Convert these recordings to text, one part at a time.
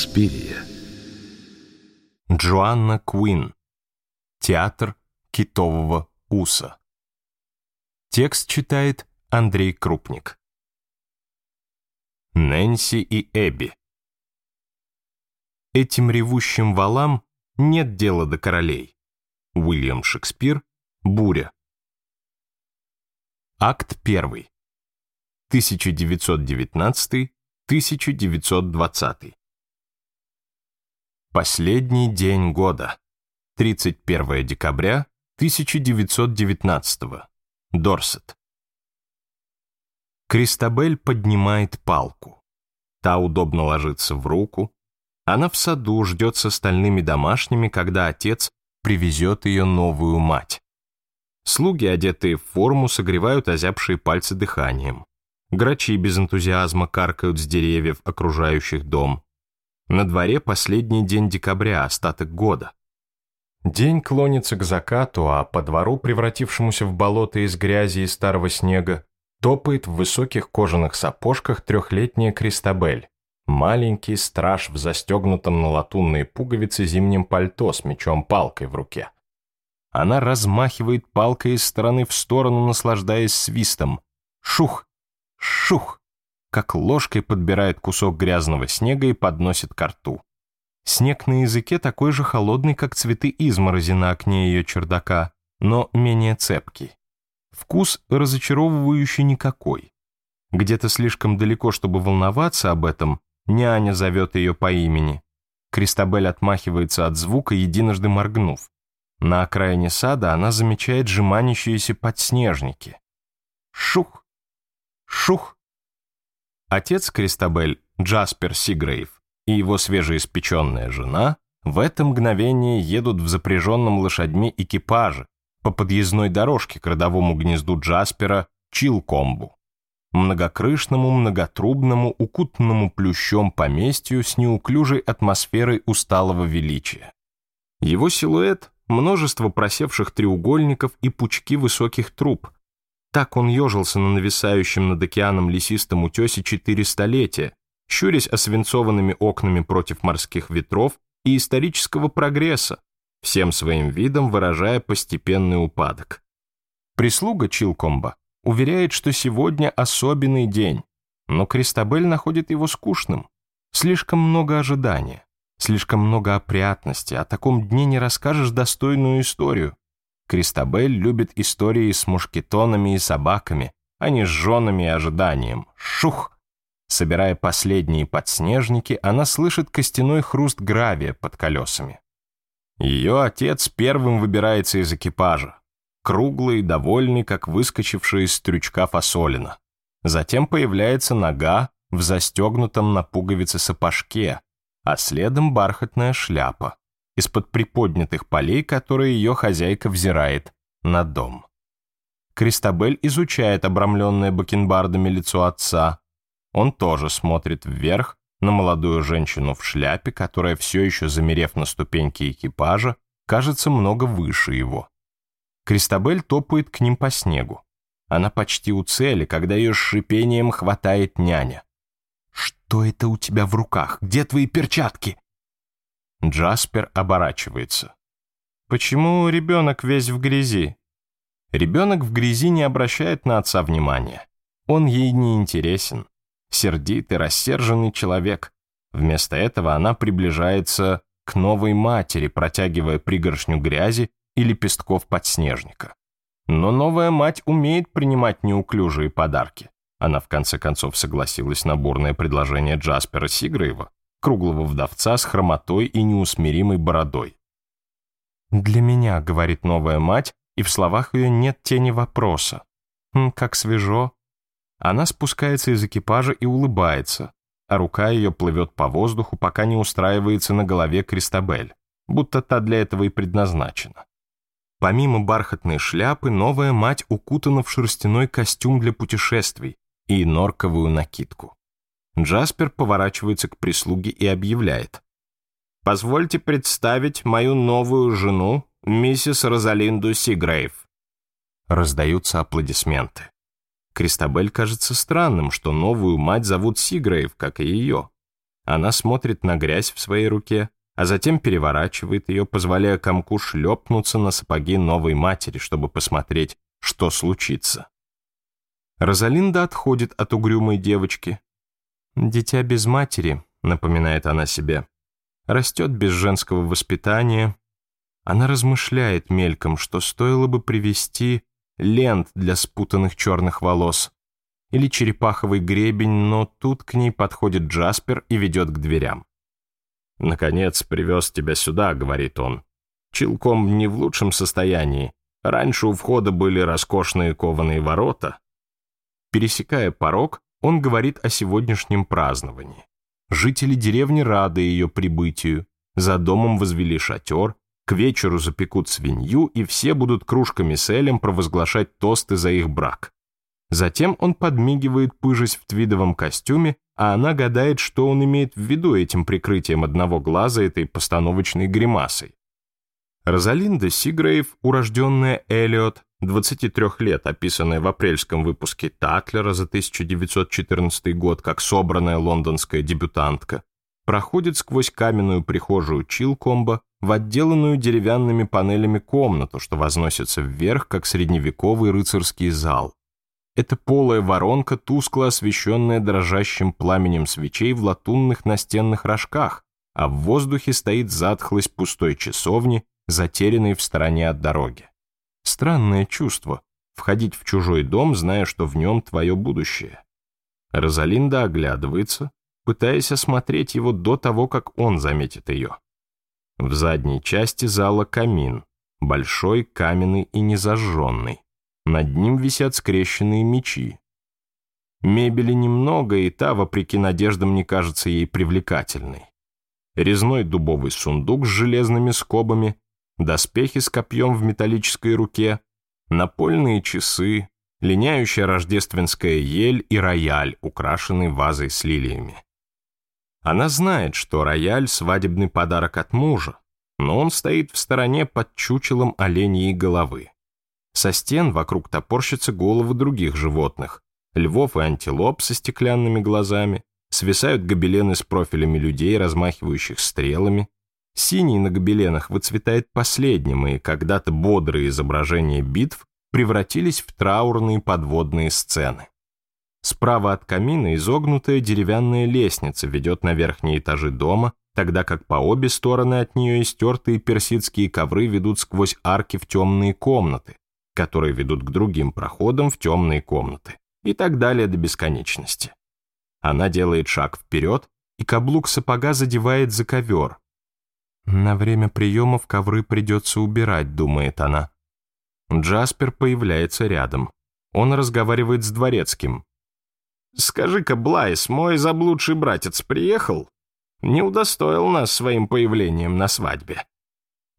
Суспирия. Джоанна Куин. Театр китового уса. Текст читает Андрей Крупник. Нэнси и Эбби. Этим ревущим валам нет дела до королей. Уильям Шекспир. Буря. Акт 1. 1919-1920. Последний день года. 31 декабря 1919. Дорсет. Кристабель поднимает палку. Та удобно ложится в руку. Она в саду ждет с остальными домашними, когда отец привезет ее новую мать. Слуги, одетые в форму, согревают озябшие пальцы дыханием. Грачи без энтузиазма каркают с деревьев, окружающих дом. На дворе последний день декабря, остаток года. День клонится к закату, а по двору, превратившемуся в болото из грязи и старого снега, топает в высоких кожаных сапожках трехлетняя Кристабель, маленький страж в застегнутом на латунные пуговицы зимнем пальто с мечом-палкой в руке. Она размахивает палкой из стороны в сторону, наслаждаясь свистом. Шух! Шух! как ложкой подбирает кусок грязного снега и подносит ко рту. Снег на языке такой же холодный, как цветы изморози на окне ее чердака, но менее цепкий. Вкус разочаровывающий никакой. Где-то слишком далеко, чтобы волноваться об этом, няня зовет ее по имени. Кристабель отмахивается от звука, единожды моргнув. На окраине сада она замечает жеманящиеся подснежники. Шух! Шух! Отец Кристабель, Джаспер Сигрейв и его свежеиспеченная жена в это мгновение едут в запряженном лошадьми экипаже по подъездной дорожке к родовому гнезду Джаспера Чилкомбу, многокрышному, многотрубному, укутанному плющом поместью с неуклюжей атмосферой усталого величия. Его силуэт — множество просевших треугольников и пучки высоких труб, так он ежился на нависающем над океаном лесистом утесе четыре столетия, щурясь освинцованными окнами против морских ветров и исторического прогресса, всем своим видом выражая постепенный упадок. Прислуга Чилкомба уверяет, что сегодня особенный день, но Кристабель находит его скучным. Слишком много ожидания, слишком много опрятности, о таком дне не расскажешь достойную историю. Кристабель любит истории с мушкетонами и собаками, а не с женами и ожиданием. Шух! Собирая последние подснежники, она слышит костяной хруст гравия под колесами. Ее отец первым выбирается из экипажа. Круглый, довольный, как выскочивший из трючка фасолина. Затем появляется нога в застегнутом на пуговице сапожке, а следом бархатная шляпа из-под приподнятых полей, которые ее хозяйка взирает на дом. Кристабель изучает обрамленное бакенбардами лицо отца. Он тоже смотрит вверх на молодую женщину в шляпе, которая все еще, замерев на ступеньке экипажа, кажется много выше его. Кристабель топает к ним по снегу. Она почти у цели, когда ее с шипением хватает няня. «Что это у тебя в руках? Где твои перчатки?» Джаспер оборачивается. «Почему ребенок весь в грязи?» Ребенок в грязи не обращает на отца внимания. Он ей не интересен. Сердит и рассерженный человек. Вместо этого она приближается к новой матери, протягивая пригоршню грязи и лепестков подснежника. Но новая мать умеет принимать неуклюжие подарки. Она в конце концов согласилась на бурное предложение Джаспера Сигрыева круглого вдовца с хромотой и неусмиримой бородой. «Для меня», — говорит новая мать, и в словах ее нет тени вопроса. «Хм, как свежо». Она спускается из экипажа и улыбается, а рука ее плывет по воздуху, пока не устраивается на голове Кристабель, будто та для этого и предназначена. Помимо бархатной шляпы, новая мать укутана в шерстяной костюм для путешествий и норковую накидку. Джаспер поворачивается к прислуге и объявляет. «Позвольте представить мою новую жену, миссис Розалинду Сигрейв». Раздаются аплодисменты. Кристабель кажется странным, что новую мать зовут Сигрейв, как и ее. Она смотрит на грязь в своей руке, а затем переворачивает ее, позволяя комку шлепнуться на сапоги новой матери, чтобы посмотреть, что случится. Розалинда отходит от угрюмой девочки, Дитя без матери, напоминает она себе. Растет без женского воспитания. Она размышляет мельком, что стоило бы привести лент для спутанных черных волос или черепаховый гребень, но тут к ней подходит Джаспер и ведет к дверям. «Наконец привез тебя сюда», — говорит он. Челком не в лучшем состоянии. Раньше у входа были роскошные кованые ворота». Пересекая порог, он говорит о сегодняшнем праздновании. Жители деревни рады ее прибытию, за домом возвели шатер, к вечеру запекут свинью, и все будут кружками с Элем провозглашать тосты за их брак. Затем он подмигивает, пыжась в твидовом костюме, а она гадает, что он имеет в виду этим прикрытием одного глаза этой постановочной гримасой. Розалинда Сигрейв, урожденная Эллиот, 23 лет, описанная в апрельском выпуске Татлера за 1914 год как собранная лондонская дебютантка, проходит сквозь каменную прихожую Чилкомба в отделанную деревянными панелями комнату, что возносится вверх, как средневековый рыцарский зал. Это полая воронка, тускло освещенная дрожащим пламенем свечей в латунных настенных рожках, а в воздухе стоит затхлость пустой часовни, затерянной в стороне от дороги. Странное чувство — входить в чужой дом, зная, что в нем твое будущее. Розалинда оглядывается, пытаясь осмотреть его до того, как он заметит ее. В задней части зала камин, большой, каменный и незажженный. Над ним висят скрещенные мечи. Мебели немного, и та, вопреки надеждам, не кажется ей привлекательной. Резной дубовый сундук с железными скобами доспехи с копьем в металлической руке, напольные часы, линяющая рождественская ель и рояль, украшенный вазой с лилиями. Она знает, что рояль — свадебный подарок от мужа, но он стоит в стороне под чучелом оленьей головы. Со стен вокруг топорщатся головы других животных, львов и антилоп со стеклянными глазами, свисают гобелены с профилями людей, размахивающих стрелами, Синий на гобеленах выцветает последним, и когда-то бодрые изображения битв превратились в траурные подводные сцены. Справа от камина изогнутая деревянная лестница ведет на верхние этажи дома, тогда как по обе стороны от нее истертые персидские ковры ведут сквозь арки в темные комнаты, которые ведут к другим проходам в темные комнаты, и так далее до бесконечности. Она делает шаг вперед, и каблук сапога задевает за ковер, «На время приемов ковры придется убирать», — думает она. Джаспер появляется рядом. Он разговаривает с дворецким. «Скажи-ка, Блайс, мой заблудший братец приехал? Не удостоил нас своим появлением на свадьбе».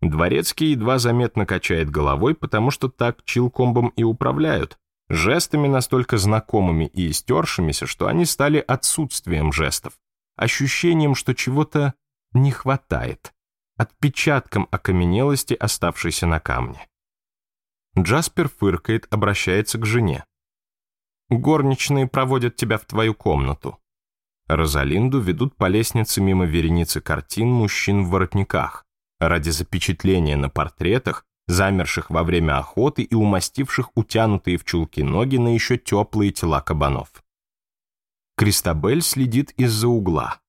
Дворецкий едва заметно качает головой, потому что так чилкомбом и управляют, жестами настолько знакомыми и истершимися, что они стали отсутствием жестов, ощущением, что чего-то не хватает отпечатком окаменелости, оставшейся на камне. Джаспер фыркает, обращается к жене. «Горничные проводят тебя в твою комнату». Розалинду ведут по лестнице мимо вереницы картин мужчин в воротниках, ради запечатления на портретах, замерших во время охоты и умастивших утянутые в чулки ноги на еще теплые тела кабанов. Кристабель следит из-за угла.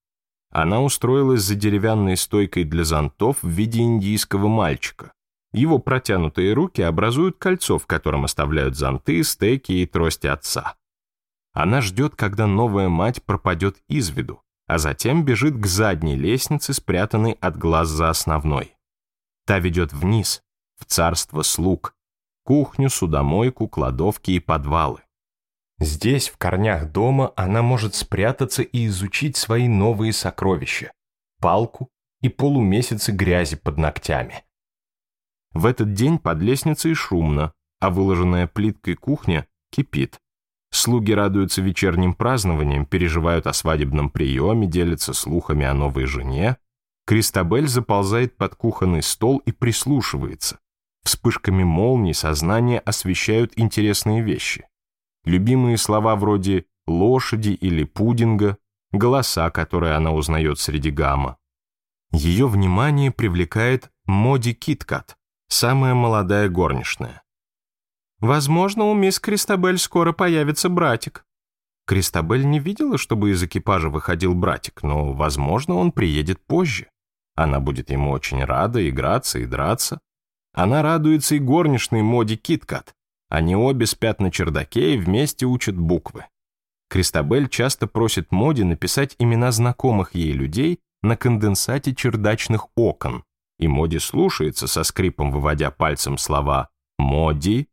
Она устроилась за деревянной стойкой для зонтов в виде индийского мальчика. Его протянутые руки образуют кольцо, в котором оставляют зонты, стейки и трости отца. Она ждет, когда новая мать пропадет из виду, а затем бежит к задней лестнице, спрятанной от глаз за основной. Та ведет вниз, в царство слуг, кухню, судомойку, кладовки и подвалы. Здесь, в корнях дома, она может спрятаться и изучить свои новые сокровища – палку и полумесяцы грязи под ногтями. В этот день под лестницей шумно, а выложенная плиткой кухня кипит. Слуги радуются вечерним празднованиям, переживают о свадебном приеме, делятся слухами о новой жене. Кристабель заползает под кухонный стол и прислушивается. Вспышками молний сознание освещают интересные вещи любимые слова вроде «лошади» или «пудинга», голоса, которые она узнает среди гамма. Ее внимание привлекает Моди Киткат, самая молодая горничная. «Возможно, у мисс Кристабель скоро появится братик». Кристабель не видела, чтобы из экипажа выходил братик, но, возможно, он приедет позже. Она будет ему очень рада играться и драться. Она радуется и горничной Моди Киткат, они обе спят на чердаке и вместе учат буквы. Кристабель часто просит Моди написать имена знакомых ей людей на конденсате чердачных окон, и Моди слушается со скрипом, выводя пальцем слова «Моди»,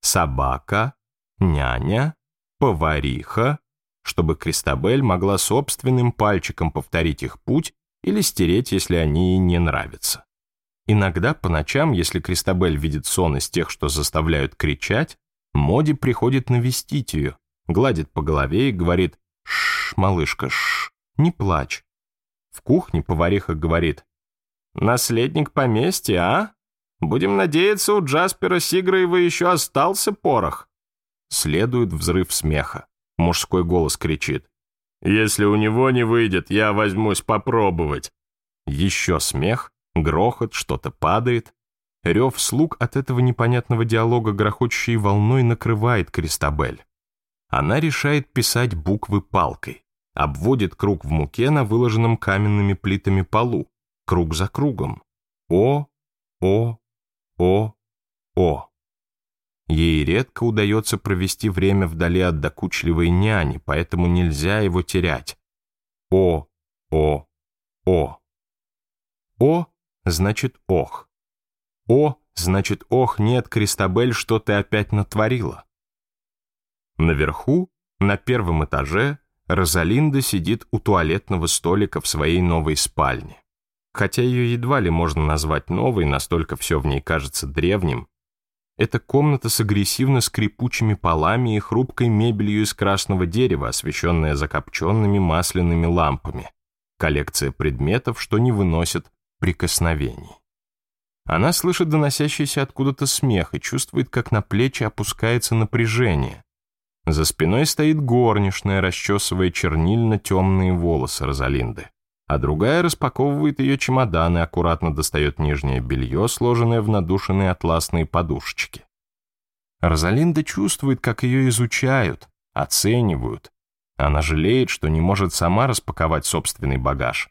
«собака», «няня», «повариха», чтобы Кристабель могла собственным пальчиком повторить их путь или стереть, если они ей не нравятся. Иногда по ночам, если Кристабель видит сон из тех, что заставляют кричать, Моди приходит навестить ее, гладит по голове и говорит «Шш, малышка, шш, не плачь». В кухне повариха говорит «Наследник поместья, а? Будем надеяться, у Джаспера Сиграева еще остался порох». Следует взрыв смеха. Мужской голос кричит «Если у него не выйдет, я возьмусь попробовать». Еще смех, Грохот, что-то падает. Рев слуг от этого непонятного диалога грохочущей волной накрывает Кристабель. Она решает писать буквы палкой. Обводит круг в муке на выложенном каменными плитами полу. Круг за кругом. О, О, О, О. Ей редко удается провести время вдали от докучливой няни, поэтому нельзя его терять. О, О, О. О значит ох. О, значит ох, нет, Кристабель, что ты опять натворила. Наверху, на первом этаже, Розалинда сидит у туалетного столика в своей новой спальне. Хотя ее едва ли можно назвать новой, настолько все в ней кажется древним, Это комната с агрессивно скрипучими полами и хрупкой мебелью из красного дерева, освещенная закопченными масляными лампами. Коллекция предметов, что не выносит прикосновений. Она слышит доносящийся откуда-то смех и чувствует, как на плечи опускается напряжение. За спиной стоит горничная, расчесывая чернильно-темные волосы Розалинды, а другая распаковывает ее чемодан и аккуратно достает нижнее белье, сложенное в надушенные атласные подушечки. Розалинда чувствует, как ее изучают, оценивают. Она жалеет, что не может сама распаковать собственный багаж.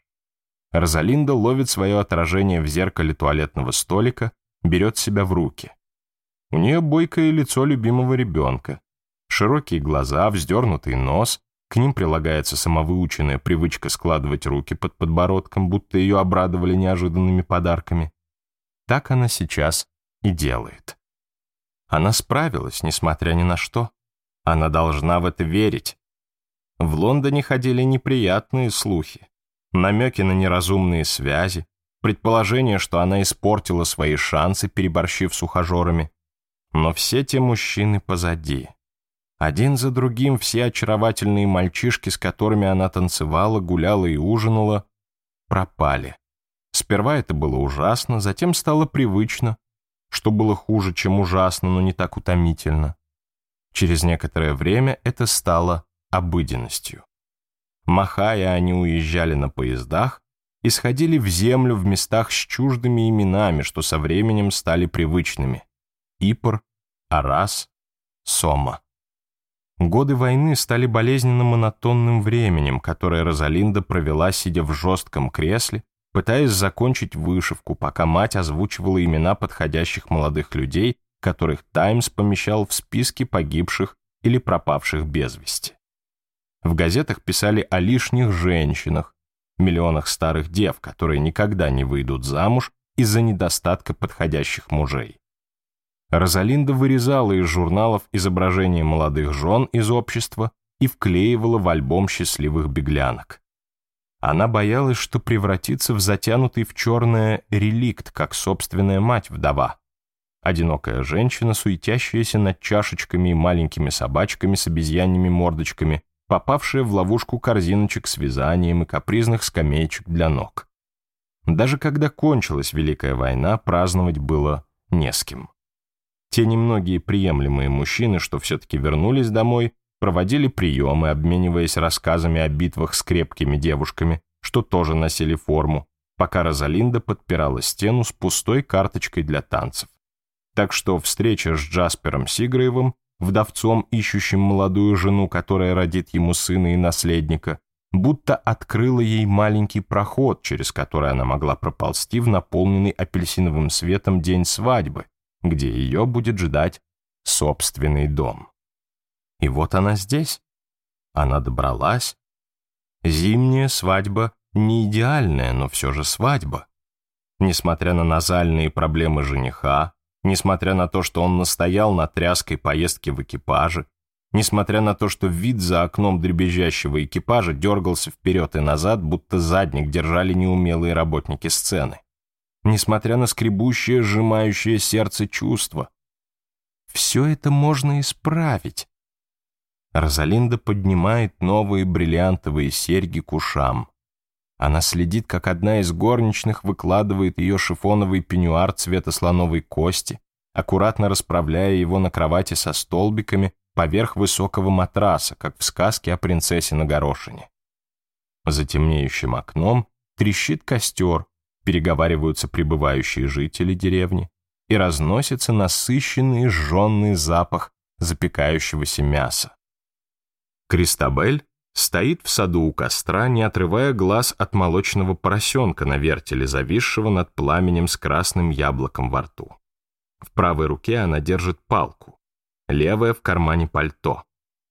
Розалинда ловит свое отражение в зеркале туалетного столика, берет себя в руки. У нее бойкое лицо любимого ребенка, широкие глаза, вздернутый нос, к ним прилагается самовыученная привычка складывать руки под подбородком, будто ее обрадовали неожиданными подарками. Так она сейчас и делает. Она справилась, несмотря ни на что. Она должна в это верить. В Лондоне ходили неприятные слухи намеки на неразумные связи, предположение, что она испортила свои шансы, переборщив с ухажерами. Но все те мужчины позади. Один за другим все очаровательные мальчишки, с которыми она танцевала, гуляла и ужинала, пропали. Сперва это было ужасно, затем стало привычно, что было хуже, чем ужасно, но не так утомительно. Через некоторое время это стало обыденностью махая они уезжали на поездах, и сходили в землю в местах с чуждыми именами, что со временем стали привычными – Ипр, Арас, Сома. Годы войны стали болезненно монотонным временем, которое Розалинда провела, сидя в жестком кресле, пытаясь закончить вышивку, пока мать озвучивала имена подходящих молодых людей, которых «Таймс» помещал в списке погибших или пропавших без вести. В газетах писали о лишних женщинах, миллионах старых дев, которые никогда не выйдут замуж из-за недостатка подходящих мужей. Розалинда вырезала из журналов изображения молодых жен из общества и вклеивала в альбом счастливых беглянок. Она боялась, что превратится в затянутый в черное реликт, как собственная мать-вдова. Одинокая женщина, суетящаяся над чашечками и маленькими собачками с обезьянными мордочками, попавшие в ловушку корзиночек с вязанием и капризных скамеечек для ног. Даже когда кончилась Великая война, праздновать было не с кем. Те немногие приемлемые мужчины, что все-таки вернулись домой, проводили приемы, обмениваясь рассказами о битвах с крепкими девушками, что тоже носили форму, пока Розалинда подпирала стену с пустой карточкой для танцев. Так что встреча с Джаспером Сиграевым вдовцом, ищущим молодую жену, которая родит ему сына и наследника, будто открыла ей маленький проход, через который она могла проползти в наполненный апельсиновым светом день свадьбы, где ее будет ждать собственный дом. И вот она здесь. Она добралась. Зимняя свадьба не идеальная, но все же свадьба. Несмотря на назальные проблемы жениха, Несмотря на то, что он настоял на тряской поездке в экипаже, несмотря на то, что вид за окном дребезжащего экипажа дергался вперед и назад, будто задник держали неумелые работники сцены, несмотря на скребущее, сжимающее сердце чувство. Все это можно исправить. Розалинда поднимает новые бриллиантовые серьги к ушам. А Она следит, как одна из горничных выкладывает ее шифоновый пеньюар цвета слоновой кости, аккуратно расправляя его на кровати со столбиками поверх высокого матраса, как в сказке о принцессе на горошине. За темнеющим окном трещит костер, переговариваются прибывающие жители деревни, и разносится насыщенный жженный запах запекающегося мяса. Кристабель стоит в саду у костра, не отрывая глаз от молочного поросенка на вертеле, зависшего над пламенем с красным яблоком во рту. В правой руке она держит палку, левая в кармане пальто.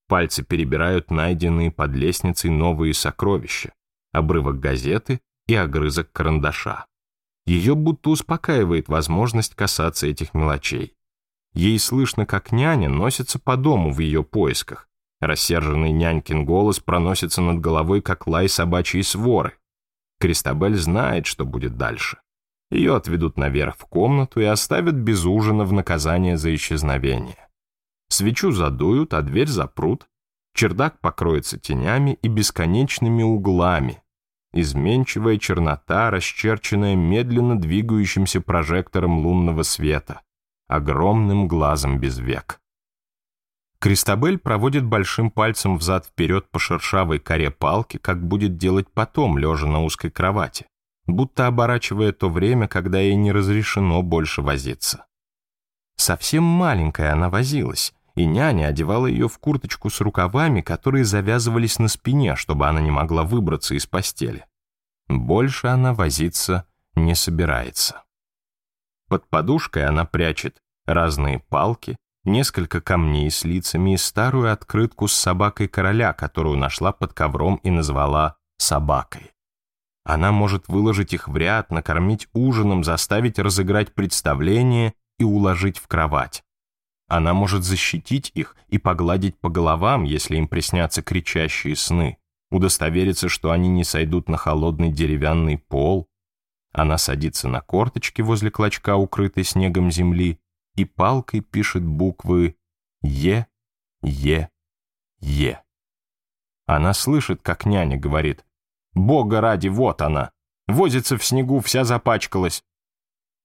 Пальцы перебирают найденные под лестницей новые сокровища, обрывок газеты и огрызок карандаша. Ее будто успокаивает возможность касаться этих мелочей. Ей слышно, как няня носится по дому в ее поисках, Рассерженный нянькин голос проносится над головой, как лай собачьей своры. Кристабель знает, что будет дальше. Ее отведут наверх в комнату и оставят без ужина в наказание за исчезновение. Свечу задуют, а дверь запрут. Чердак покроется тенями и бесконечными углами. Изменчивая чернота, расчерченная медленно двигающимся прожектором лунного света. Огромным глазом без век. Кристабель проводит большим пальцем взад-вперед по шершавой коре палки, как будет делать потом, лежа на узкой кровати, будто оборачивая то время, когда ей не разрешено больше возиться. Совсем маленькая она возилась, и няня одевала ее в курточку с рукавами, которые завязывались на спине, чтобы она не могла выбраться из постели. Больше она возиться не собирается. Под подушкой она прячет разные палки, несколько камней с лицами и старую открытку с собакой короля, которую нашла под ковром и назвала «собакой». Она может выложить их в ряд, накормить ужином, заставить разыграть представление и уложить в кровать. Она может защитить их и погладить по головам, если им приснятся кричащие сны, удостовериться, что они не сойдут на холодный деревянный пол. Она садится на корточки возле клочка, укрытой снегом земли, и палкой пишет буквы «Е», «Е», «Е». Она слышит, как няня говорит «Бога ради, вот она! Возится в снегу, вся запачкалась!»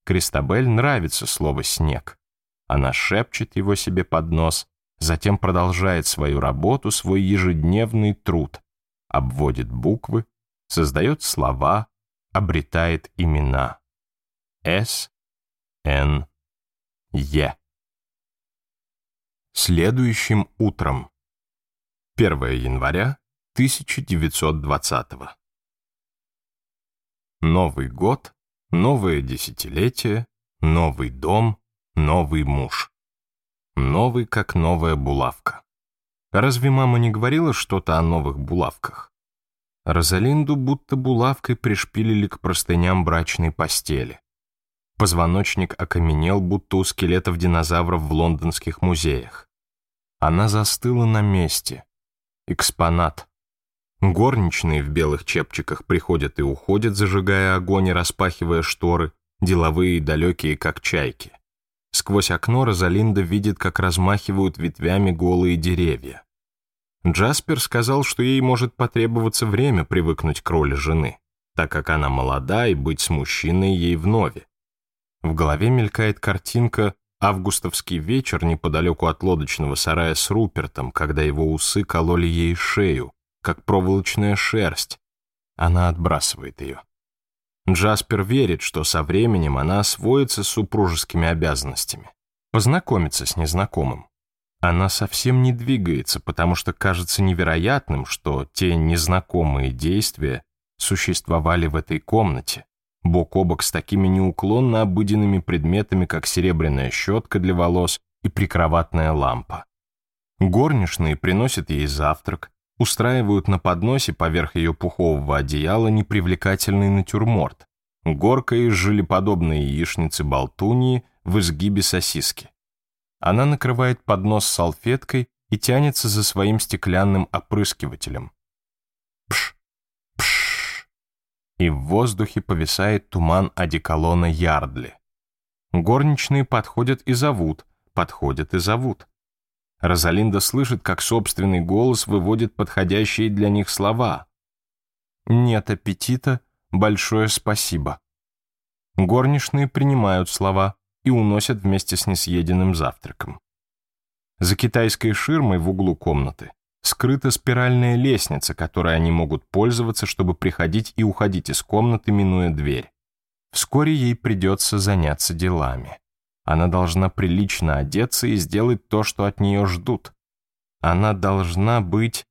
Кристабель нравится слово «снег». Она шепчет его себе под нос, затем продолжает свою работу, свой ежедневный труд, обводит буквы, создает слова, обретает имена. С, Н, Е. Следующим утром. 1 января 1920 -го. Новый год, новое десятилетие, новый дом, новый муж. Новый, как новая булавка. Разве мама не говорила что-то о новых булавках? Розалинду будто булавкой пришпилили к простыням брачной постели. Позвоночник окаменел, будто у скелетов динозавров в лондонских музеях. Она застыла на месте. Экспонат. Горничные в белых чепчиках приходят и уходят, зажигая огонь и распахивая шторы, деловые и далекие, как чайки. Сквозь окно Розалинда видит, как размахивают ветвями голые деревья. Джаспер сказал, что ей может потребоваться время привыкнуть к роли жены, так как она молода и быть с мужчиной ей вновь. В голове мелькает картинка «Августовский вечер неподалеку от лодочного сарая с Рупертом, когда его усы кололи ей шею, как проволочная шерсть». Она отбрасывает ее. Джаспер верит, что со временем она освоится с супружескими обязанностями, познакомится с незнакомым. Она совсем не двигается, потому что кажется невероятным, что те незнакомые действия существовали в этой комнате, бок о бок с такими неуклонно обыденными предметами, как серебряная щетка для волос и прикроватная лампа. Горничные приносят ей завтрак, устраивают на подносе поверх ее пухового одеяла непривлекательный натюрморт, горка из желеподобной яичницы-болтуньи в изгибе сосиски. Она накрывает поднос салфеткой и тянется за своим стеклянным опрыскивателем. Пш! и в воздухе повисает туман одеколона Ярдли. Горничные подходят и зовут, подходят и зовут. Розалинда слышит, как собственный голос выводит подходящие для них слова. «Нет аппетита, большое спасибо». Горничные принимают слова и уносят вместе с несъеденным завтраком. За китайской ширмой в углу комнаты скрыта спиральная лестница, которой они могут пользоваться, чтобы приходить и уходить из комнаты, минуя дверь. Вскоре ей придется заняться делами. Она должна прилично одеться и сделать то, что от нее ждут. Она должна быть...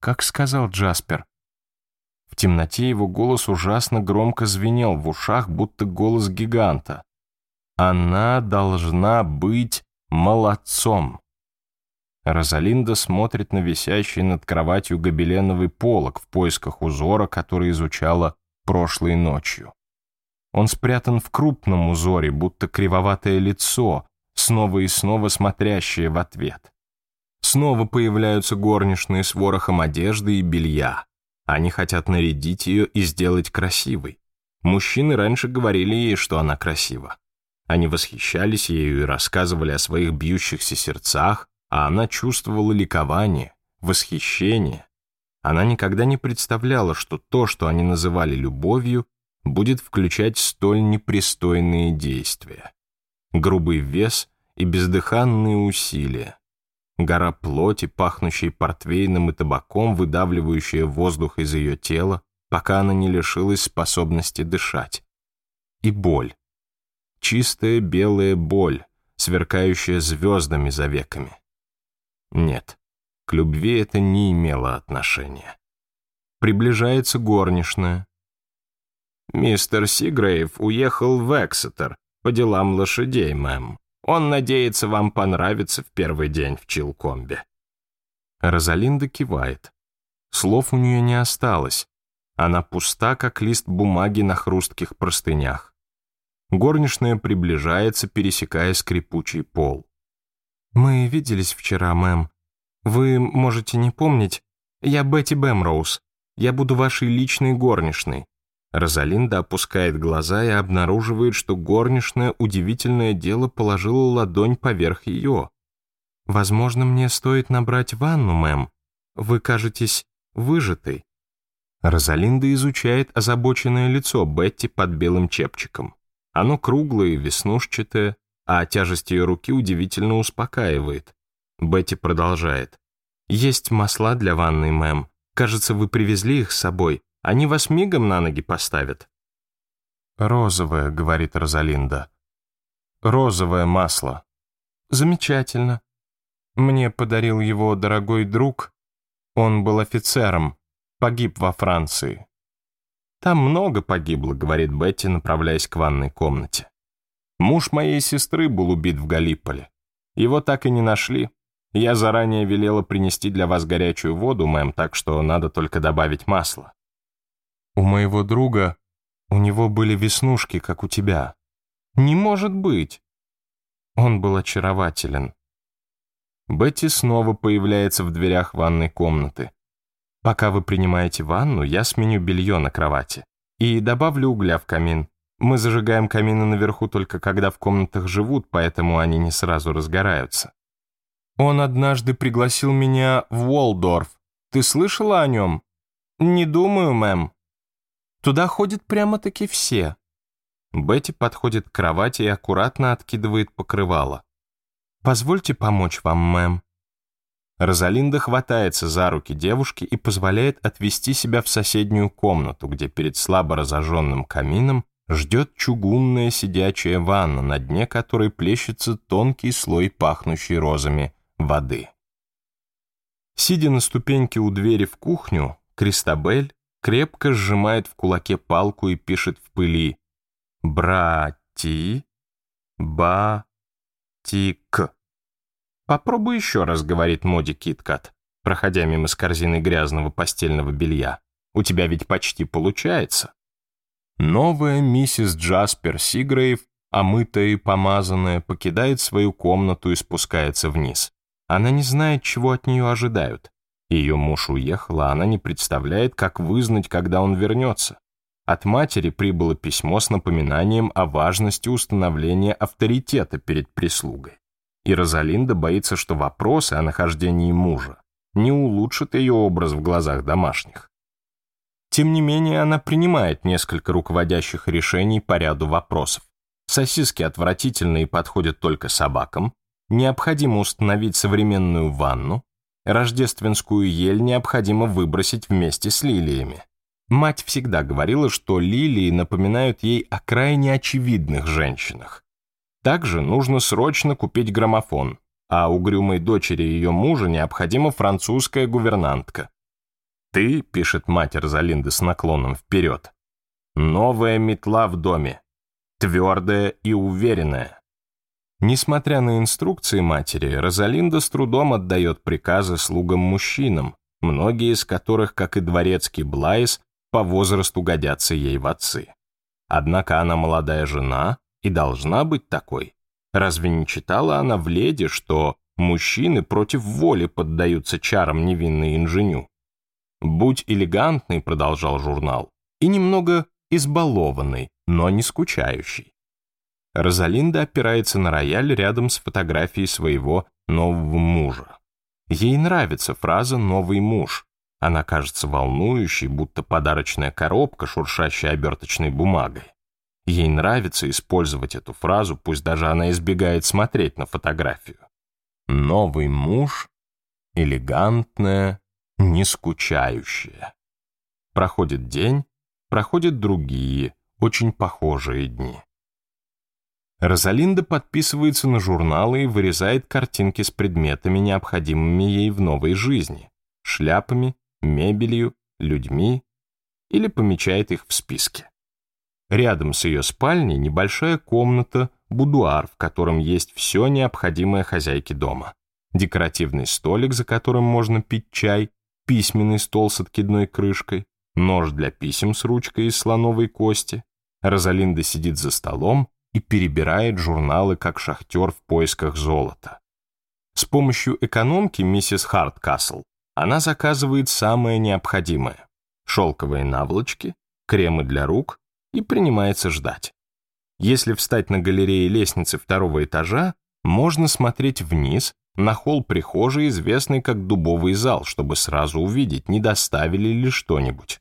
Как сказал Джаспер? В темноте его голос ужасно громко звенел в ушах, будто голос гиганта. Она должна быть молодцом. Розалинда смотрит на висящий над кроватью гобеленовый полог в поисках узора, который изучала прошлой ночью. Он спрятан в крупном узоре, будто кривоватое лицо, снова и снова смотрящее в ответ. Снова появляются горничные с ворохом одежды и белья. Они хотят нарядить ее и сделать красивой. Мужчины раньше говорили ей, что она красива. Они восхищались ею и рассказывали о своих бьющихся сердцах, а она чувствовала ликование, восхищение. Она никогда не представляла, что то, что они называли любовью, будет включать столь непристойные действия. Грубый вес и бездыханные усилия. Гора плоти, пахнущей портвейном и табаком, выдавливающая воздух из ее тела, пока она не лишилась способности дышать. И боль. Чистая белая боль, сверкающая звездами за веками. Нет, к любви это не имело отношения. Приближается горничная. «Мистер Сигрейв уехал в Эксетер по делам лошадей, мэм. Он надеется, вам понравится в первый день в Чилкомбе». Розалинда кивает. Слов у нее не осталось. Она пуста, как лист бумаги на хрустких простынях. Горничная приближается, пересекая скрипучий пол. Мы виделись вчера, мэм. Вы можете не помнить. Я Бетти Бэмроуз. Я буду вашей личной горничной». Розалинда опускает глаза и обнаруживает, что горничная удивительное дело положила ладонь поверх ее. «Возможно, мне стоит набрать ванну, мэм. Вы кажетесь выжатой». Розалинда изучает озабоченное лицо Бетти под белым чепчиком. Оно круглое и веснушчатое, а тяжесть ее руки удивительно успокаивает. Бетти продолжает. «Есть масла для ванной, мэм. Кажется, вы привезли их с собой. Они вас мигом на ноги поставят». «Розовое», — говорит Розалинда. «Розовое масло». «Замечательно. Мне подарил его дорогой друг. Он был офицером, погиб во Франции». «Там много погибло», — говорит Бетти, направляясь к ванной комнате. Муж моей сестры был убит в Галиполе. Его так и не нашли. Я заранее велела принести для вас горячую воду, мэм, так что надо только добавить масла. У моего друга, у него были веснушки, как у тебя. Не может быть. Он был очарователен. Бетти снова появляется в дверях ванной комнаты. Пока вы принимаете ванну, я сменю белье на кровати и добавлю угля в камин. Мы зажигаем камины наверху только когда в комнатах живут, поэтому они не сразу разгораются. Он однажды пригласил меня в Уолдорф. Ты слышала о нем? Не думаю, мэм. Туда ходят прямо-таки все. Бетти подходит к кровати и аккуратно откидывает покрывало. «Позвольте помочь вам, мэм». Розалинда хватается за руки девушки и позволяет отвести себя в соседнюю комнату, где перед слабо разожженным камином ждет чугунная сидячая ванна, на дне которой плещется тонкий слой пахнущей розами воды. Сидя на ступеньке у двери в кухню, Кристабель крепко сжимает в кулаке палку и пишет в пыли «Брати... ба... тик». «Попробуй еще раз», — говорит Моди Киткат, проходя мимо с корзины грязного постельного белья. «У тебя ведь почти получается». Новая миссис Джаспер Сигрейв, омытая и помазанная, покидает свою комнату и спускается вниз. Она не знает, чего от нее ожидают. Ее муж уехал, а она не представляет, как вызнать, когда он вернется. От матери прибыло письмо с напоминанием о важности установления авторитета перед прислугой. И Розалинда боится, что вопросы о нахождении мужа не улучшат ее образ в глазах домашних. Тем не менее, она принимает несколько руководящих решений по ряду вопросов. Сосиски отвратительные подходят только собакам, необходимо установить современную ванну, рождественскую ель необходимо выбросить вместе с лилиями. Мать всегда говорила, что лилии напоминают ей о крайне очевидных женщинах. Также нужно срочно купить граммофон, а угрюмой дочери ее мужа необходима французская гувернантка ты», — пишет мать Розалинды с наклоном вперед. «Новая метла в доме. Твердая и уверенная». Несмотря на инструкции матери, Розалинда с трудом отдает приказы слугам-мужчинам, многие из которых, как и дворецкий Блайс, по возрасту годятся ей в отцы. Однако она молодая жена и должна быть такой. Разве не читала она в «Леди», что мужчины против воли поддаются чарам невинной инженю? «Будь элегантный», — продолжал журнал, «и немного избалованный, но не скучающий». Розалинда опирается на рояль рядом с фотографией своего нового мужа. Ей нравится фраза «новый муж». Она кажется волнующей, будто подарочная коробка, шуршащая оберточной бумагой. Ей нравится использовать эту фразу, пусть даже она избегает смотреть на фотографию. Новый муж, элегантная, не. Проходит день, проходят другие, очень похожие дни. Розалинда подписывается на журналы и вырезает картинки с предметами, необходимыми ей в новой жизни, шляпами, мебелью, людьми, или помечает их в списке. Рядом с ее спальней небольшая комната, будуар, в котором есть все необходимое хозяйке дома. Декоративный столик, за которым можно пить чай, письменный стол с откидной крышкой, нож для писем с ручкой из слоновой кости. Розалинда сидит за столом и перебирает журналы, как шахтер в поисках золота. С помощью экономки миссис Харткасл она заказывает самое необходимое – шелковые наволочки, кремы для рук и принимается ждать. Если встать на галерее лестницы второго этажа, можно смотреть вниз на холл прихожей, известный как дубовый зал, чтобы сразу увидеть, не доставили ли что-нибудь.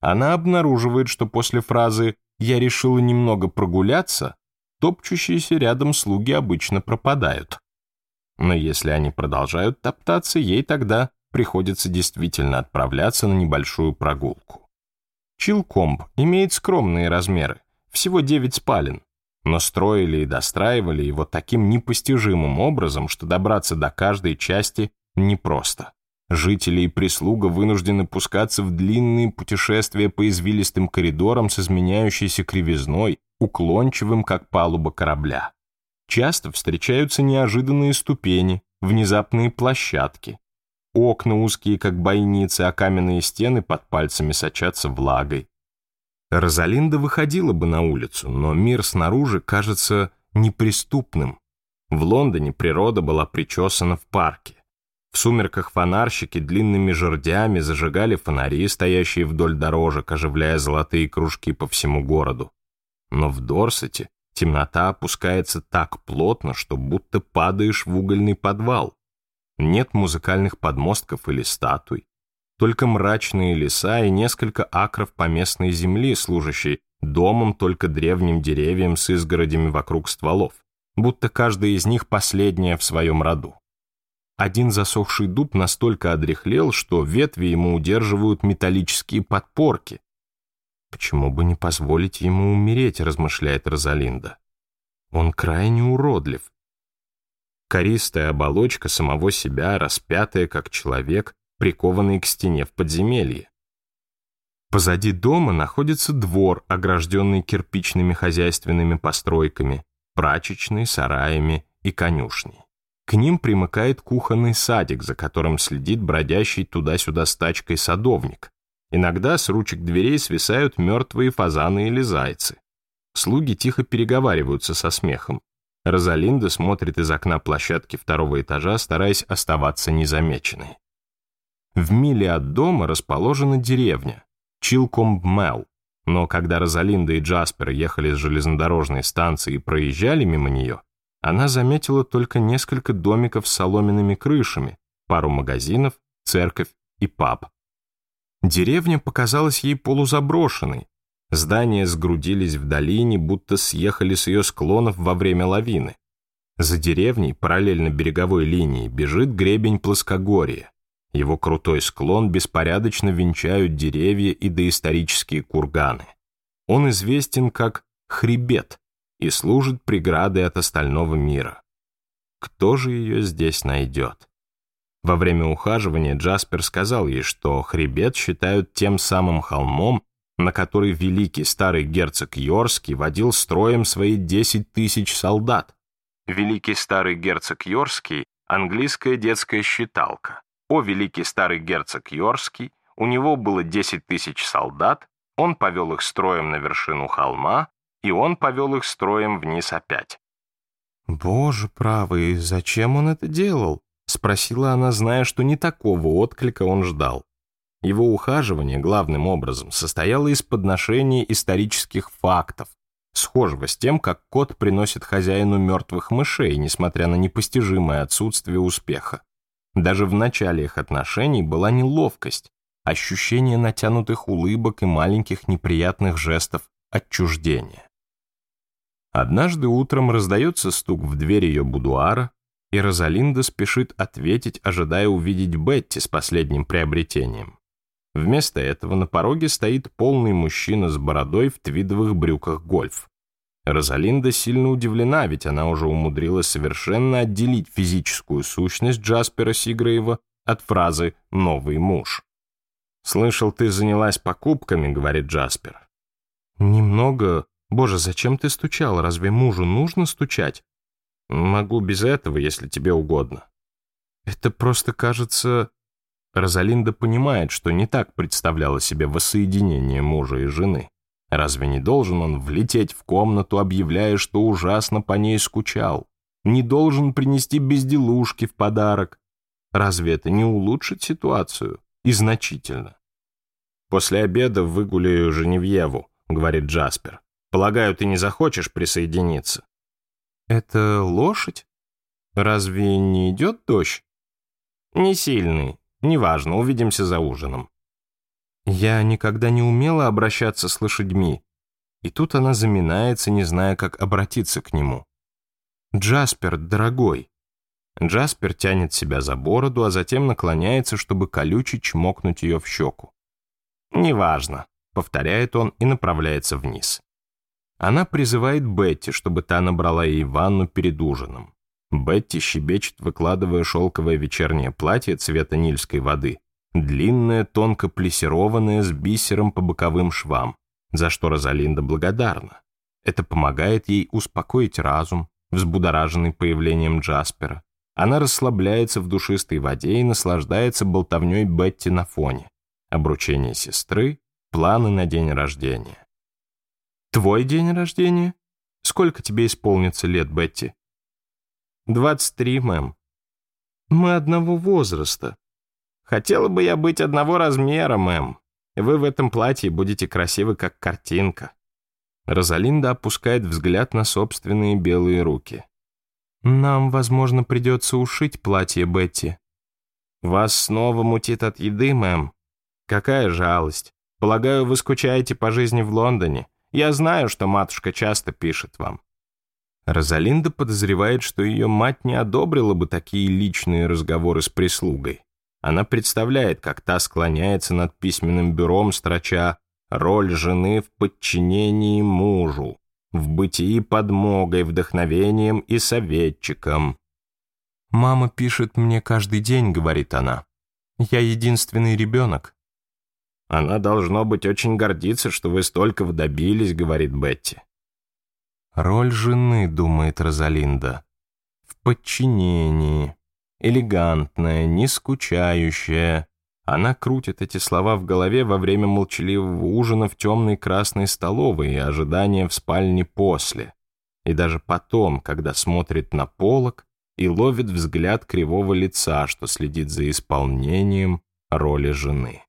Она обнаруживает, что после фразы «я решила немного прогуляться», топчущиеся рядом слуги обычно пропадают. Но если они продолжают топтаться, ей тогда приходится действительно отправляться на небольшую прогулку. Чилкомб имеет скромные размеры, всего 9 спален, но строили и достраивали его таким непостижимым образом, что добраться до каждой части непросто. Жители и прислуга вынуждены пускаться в длинные путешествия по извилистым коридорам с изменяющейся кривизной, уклончивым, как палуба корабля. Часто встречаются неожиданные ступени, внезапные площадки. Окна узкие, как бойницы, а каменные стены под пальцами сочатся влагой. Розалинда выходила бы на улицу, но мир снаружи кажется неприступным. В Лондоне природа была причесана в парке. В сумерках фонарщики длинными жердями зажигали фонари, стоящие вдоль дорожек, оживляя золотые кружки по всему городу. Но в Дорсете темнота опускается так плотно, что будто падаешь в угольный подвал. Нет музыкальных подмостков или статуй, только мрачные леса и несколько акров поместной земли, служащей домом только древним деревьям с изгородями вокруг стволов, будто каждый из них последняя в своем роду. Один засохший дуб настолько одряхлел, что ветви ему удерживают металлические подпорки. «Почему бы не позволить ему умереть?» — размышляет Розалинда. «Он крайне уродлив. Користая оболочка самого себя, распятая как человек, прикованные к стене в подземелье. Позади дома находится двор, огражденный кирпичными хозяйственными постройками, прачечной, сараями и конюшней. К ним примыкает кухонный садик, за которым следит бродящий туда-сюда с тачкой садовник. Иногда с ручек дверей свисают мертвые фазаны или зайцы. Слуги тихо переговариваются со смехом. Розалинда смотрит из окна площадки второго этажа, стараясь оставаться незамеченной. В миле от дома расположена деревня Чилкомбмел, но когда Розалинда и Джаспер ехали с железнодорожной станции и проезжали мимо нее, она заметила только несколько домиков с соломенными крышами, пару магазинов, церковь и паб. Деревня показалась ей полузаброшенной. Здания сгрудились в долине, будто съехали с ее склонов во время лавины. За деревней, параллельно береговой линии, бежит гребень плоскогорья. Его крутой склон беспорядочно венчают деревья и доисторические курганы. Он известен как «хребет» и служит преградой от остального мира. Кто же ее здесь найдет? Во время ухаживания Джаспер сказал ей, что хребет считают тем самым холмом, на который великий старый герцог Йорский водил строем свои 10 тысяч солдат. Великий старый герцог Йорский – английская детская считалка. О, великий старый герцог Йорский, у него было 10 тысяч солдат, он повел их строем на вершину холма, и он повел их строем вниз опять. «Боже правый, зачем он это делал?» — спросила она, зная, что не такого отклика он ждал. Его ухаживание главным образом состояло из подношения исторических фактов, схожего с тем, как кот приносит хозяину мертвых мышей, несмотря на непостижимое отсутствие успеха. Даже в начале их отношений была неловкость, ощущение натянутых улыбок и маленьких неприятных жестов отчуждения. Однажды утром раздается стук в дверь ее будуара, и Розалинда спешит ответить, ожидая увидеть Бетти с последним приобретением. Вместо этого на пороге стоит полный мужчина с бородой в твидовых брюках гольф. Розалинда сильно удивлена, ведь она уже умудрилась совершенно отделить физическую сущность Джаспера Сигреева от фразы «новый муж». «Слышал, ты занялась покупками», — говорит Джаспер. «Немного. Боже, зачем ты стучал? Разве мужу нужно стучать?» «Могу без этого, если тебе угодно». «Это просто кажется...» Розалинда понимает, что не так представляла себе воссоединение мужа и жены. Разве не должен он влететь в комнату, объявляя, что ужасно по ней скучал? Не должен принести безделушки в подарок? Разве это не улучшит ситуацию? И значительно. «После обеда выгуляю Женевьеву», — говорит Джаспер. «Полагаю, ты не захочешь присоединиться». «Это лошадь? Разве не идет дождь?» «Не сильный. Неважно, увидимся за ужином». Я никогда не умела обращаться с лошадьми. И тут она заминается, не зная, как обратиться к нему. «Джаспер, дорогой!» Джаспер тянет себя за бороду, а затем наклоняется, чтобы колючий чмокнуть ее в щеку. «Неважно», — повторяет он и направляется вниз. Она призывает Бетти, чтобы та набрала ей ванну перед ужином. Бетти щебечет, выкладывая шелковое вечернее платье цвета нильской воды — длинная, тонко плессированная, с бисером по боковым швам, за что Розалинда благодарна. Это помогает ей успокоить разум, взбудораженный появлением Джаспера. Она расслабляется в душистой воде и наслаждается болтовней Бетти на фоне. Обручение сестры, планы на день рождения. «Твой день рождения? Сколько тебе исполнится лет, Бетти?» «23, мэм». «Мы одного возраста», Хотела бы я быть одного размера, мэм. Вы в этом платье будете красивы, как картинка». Розалинда опускает взгляд на собственные белые руки. «Нам, возможно, придется ушить платье Бетти». «Вас снова мутит от еды, мэм. Какая жалость. Полагаю, вы скучаете по жизни в Лондоне. Я знаю, что матушка часто пишет вам». Розалинда подозревает, что ее мать не одобрила бы такие личные разговоры с прислугой. Она представляет, как та склоняется над письменным бюром, строча «Роль жены в подчинении мужу», в бытии подмогой, вдохновением и советчиком. «Мама пишет мне каждый день», — говорит она. «Я единственный ребенок». «Она, должно быть, очень гордится, что вы столько добились», — говорит Бетти. «Роль жены», — думает Розалинда, — «в подчинении» элегантная, не скучающая. Она крутит эти слова в голове во время молчаливого ужина в темной красной столовой и ожидания в спальне после. И даже потом, когда смотрит на полок и ловит взгляд кривого лица, что следит за исполнением роли жены.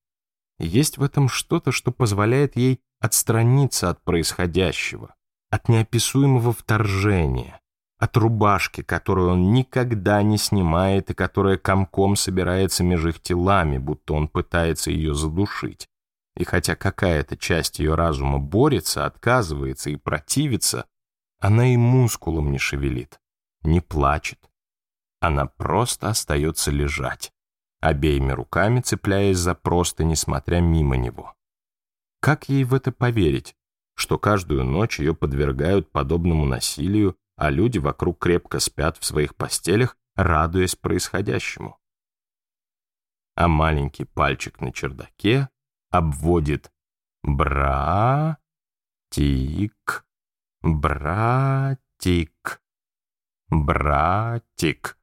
Есть в этом что-то, что позволяет ей отстраниться от происходящего, от неописуемого вторжения, от рубашки, которую он никогда не снимает и которая комком собирается между их телами, будто он пытается ее задушить. И хотя какая-то часть ее разума борется, отказывается и противится, она и мускулом не шевелит, не плачет. Она просто остается лежать, обеими руками цепляясь за просто, несмотря мимо него. Как ей в это поверить, что каждую ночь ее подвергают подобному насилию а люди вокруг крепко спят в своих постелях, радуясь происходящему. А маленький пальчик на чердаке обводит братик, братик, братик».